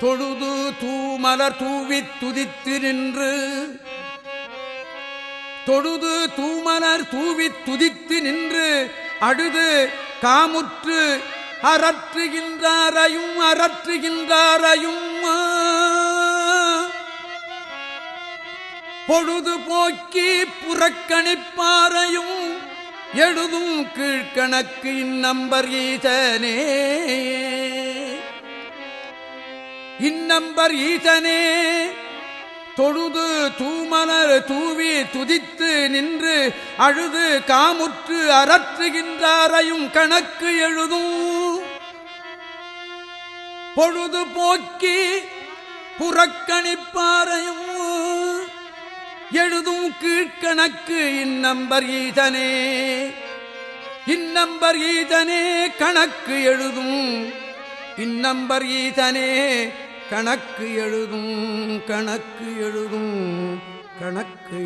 தொழுது தூமலர் தூவித் துதித்து நின்று தொழுது தூமலர் தூவித் துதித்து நின்று அழுது காமுற்று அறற்றுகின்றாரையும் அறற்றுகின்றாரையும் பொழுது போக்கி புறக்கணிப்பாரையும் எழுதும் கீழ்கணக்கு இந்நம்பர் ஈசனே. இன்னம்பர் ஈசனே தொழுது தூமலர் தூவி துதித்து நின்று அழுது காமுற்று அறற்றுகின்றாரையும் கணக்கு எழுதும் பொழுது போக்கி புறக்கணிப்பாரையும் எழுதும் கீழ்கணக்கு இன்னம்பர் ஈதனே இன்னம்பர் ஈதனே கணக்கு எழுதும். இன்னம்பர் ஈதனே கணக்கு எழுதும் கணக்கு எழுதும் கணக்கு